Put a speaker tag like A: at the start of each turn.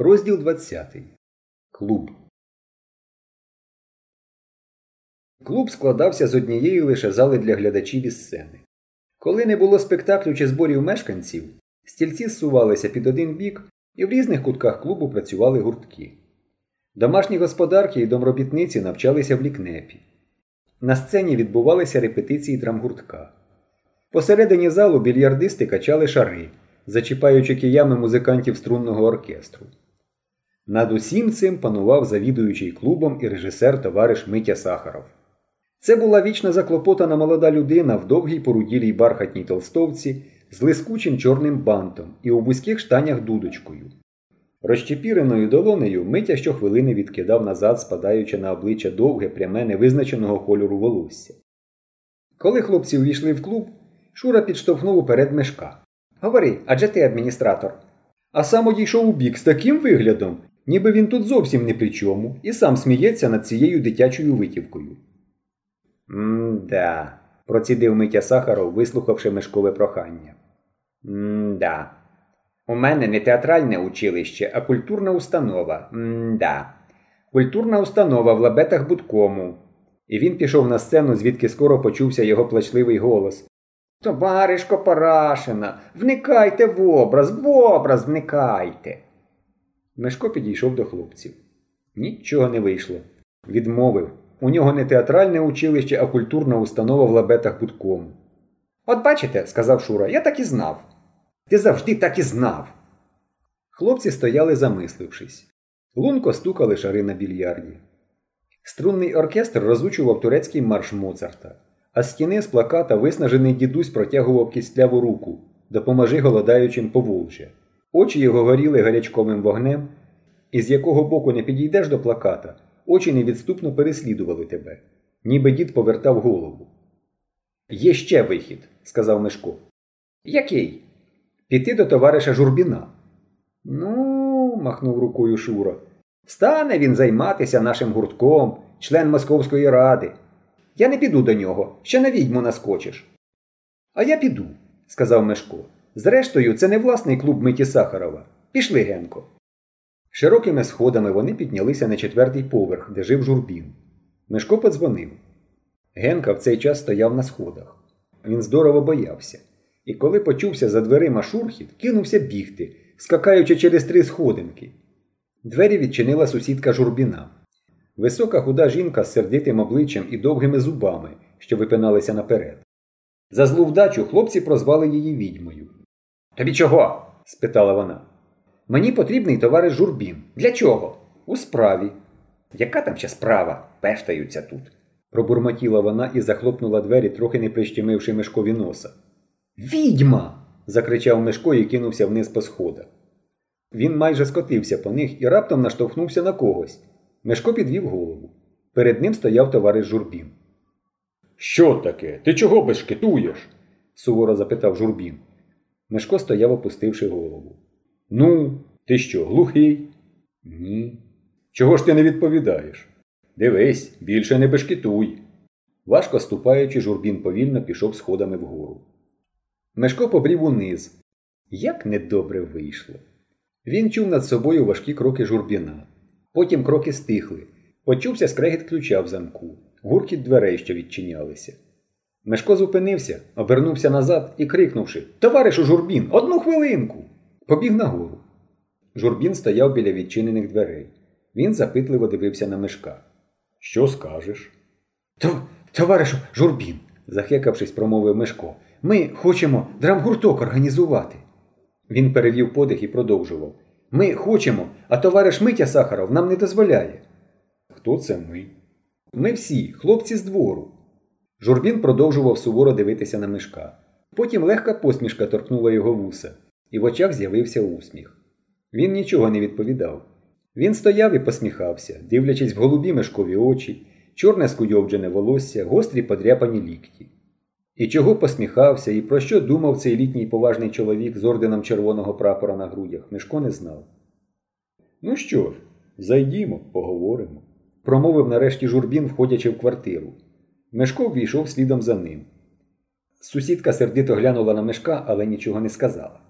A: Розділ 20. Клуб. Клуб складався з однієї лише зали для глядачів і сцени. Коли не було спектаклю чи зборів мешканців, стільці зсувалися під один бік, і в різних кутках клубу працювали гуртки. Домашні господарки і домробітниці навчалися в лікнепі. На сцені відбувалися репетиції драмгуртка. Посередині залу більярдисти качали шари, зачіпаючи киями музикантів струнного оркестру. Над усім цим панував завідуючий клубом і режисер товариш Митя Сахаров. Це була вічно заклопотана молода людина в довгій поруділій бархатній толстовці з лискучим чорним бантом і у вузьких штанях дудочкою. Розчепіреною долонею Митя щохвилини відкидав назад, спадаючи на обличчя довге, пряме невизначеного кольору волосся. Коли хлопці увійшли в клуб, Шура підштовхнув уперед мешка. Говори, адже ти адміністратор. А сам одійшов у бік з таким виглядом, ніби він тут зовсім не при чому, і сам сміється над цією дитячою витівкою. М-да, процідив Митя Сахаров, вислухавши мешкове прохання. М-да. У мене не театральне училище, а культурна установа. М-да. Культурна установа в лабетах будкому. І він пішов на сцену, звідки скоро почувся його плачливий голос. Товаришко Парашина, вникайте в образ, в образ вникайте. Мешко підійшов до хлопців. Нічого не вийшло. Відмовив. У нього не театральне училище, а культурна установа в лабетах будкому. От бачите, сказав Шура, я так і знав. Ти завжди так і знав. Хлопці стояли, замислившись. Лунко стукали шари на більярді. Струнний оркестр розучував турецький марш Моцарта, а з стіни з плаката виснажений дідусь протягував кістляву руку Допоможи голодаючим поволжя. Очі його горіли гарячковим вогнем, і з якого боку не підійдеш до плаката, очі невідступно переслідували тебе, ніби дід повертав голову. Є ще вихід, сказав Мешко. Який? Піти до товариша Журбіна. Ну, махнув рукою Шура. Стане він займатися нашим гуртком, член Московської ради. Я не піду до нього, ще на відьму наскочиш. А я піду, сказав Мешко. Зрештою, це не власний клуб Миті Сахарова. Пішли, Генко. Широкими сходами вони піднялися на четвертий поверх, де жив журбін. Мешко подзвонив. Генка в цей час стояв на сходах. Він здорово боявся. І коли почувся за дверима шурхіт, кинувся бігти, скакаючи через три сходинки. Двері відчинила сусідка журбіна. Висока худа жінка з сердитим обличчям і довгими зубами, що випиналися наперед. За злу вдачу хлопці прозвали її відьмою. Тобі чого? спитала вона. Мені потрібний товариш журбін. Для чого? У справі. Яка там ще справа? Пештаються тут. пробурмотіла вона і захлопнула двері, трохи не прищемивши мешкові носа. Відьма. закричав Мешко і кинувся вниз по сходах. Він майже скотився по них і раптом наштовхнувся на когось. Мешко підвів голову. Перед ним стояв товариш Журбін. Що таке? Ти чого бешкетуєш? суворо запитав Журбін. Мешко стояв, опустивши голову. Ну, ти що, глухий? Ні. Чого ж ти не відповідаєш? Дивись, більше не бешкетуй. Важко ступаючи, журбін повільно пішов сходами вгору. Мешко побрів униз. Як недобре вийшло. Він чув над собою важкі кроки журбіна. Потім кроки стихли. Почувся скрегіт ключа в замку, гуркіт дверей, що відчинялися. Мешко зупинився, обернувся назад і, крикнувши Товаришу журбін, одну хвилинку! Побіг нагору. Журбін стояв біля відчинених дверей. Він запитливо дивився на мешка. Що скажеш? То, товаришу журбін, захекавшись, промовив Мешко. Ми хочемо драмгурток організувати. Він перевів подих і продовжував. Ми хочемо, а товариш Митя Сахаров нам не дозволяє. Хто це ми? Ми всі, хлопці з двору. Журбін продовжував суворо дивитися на мешка. Потім легка посмішка торкнула його вуса, і в очах з'явився усміх. Він нічого не відповідав. Він стояв і посміхався, дивлячись в голубі мешкові очі, чорне скуйовджене волосся, гострі подряпані лікті. І чого посміхався, і про що думав цей літній поважний чоловік з орденом червоного прапора на грудях, Мешко не знав. Ну що ж, зайдімо, поговоримо, промовив нарешті журбін, входячи в квартиру. Мешко ввійшов слідом за ним. Сусідка сердито глянула на мешка, але нічого не сказала.